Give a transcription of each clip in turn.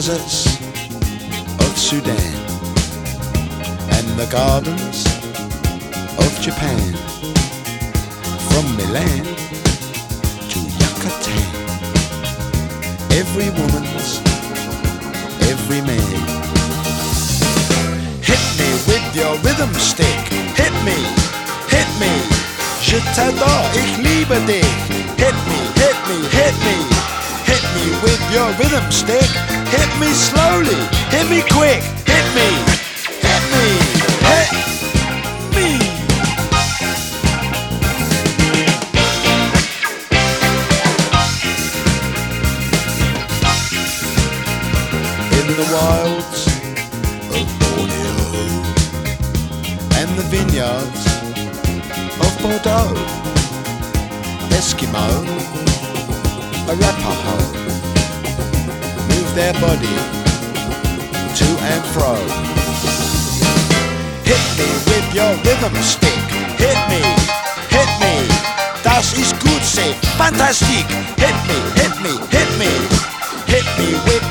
deserts of Sudan and the gardens of Japan, from Milan every woman's, every man. Hit me with your rhythm stick, hit me, hit me. Je t'adore, ich liebe dich. Hit me, hit me, hit me. Hit me with your rhythm stick. Hit me slowly, hit me quick. Wilds of Borneo and the vineyards of Bordeaux, Eskimo, Arapaho move their body to and fro. Hit me with your rhythm stick. Hit me, hit me. Das ist gut, say fantastic. Hit me, hit me, hit me.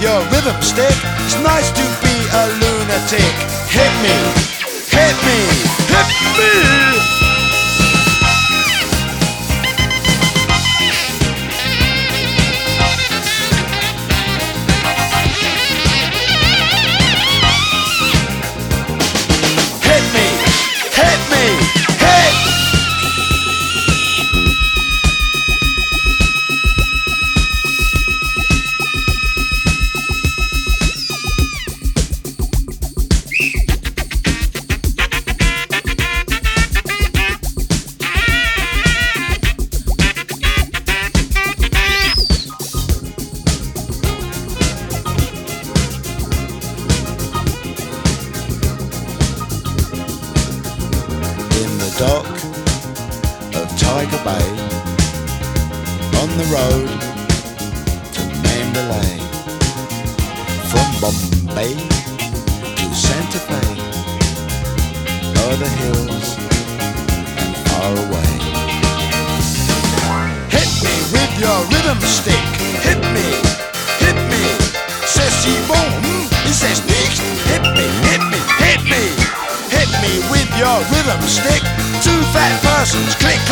Your rhythm stick. It's nice to be a lunatic. Hit me, hit me, hit me. Dock of Tiger Bay, on the road to Mandalay, from Bombay to Santa Fe, o'er the hills and far away. Hit me with your rhythm stick, hit me, hit me, c'est si bon, hmm, c'est nicht, hit me, hit me, hit me. Hit me with your rhythm stick. Fat persons, click,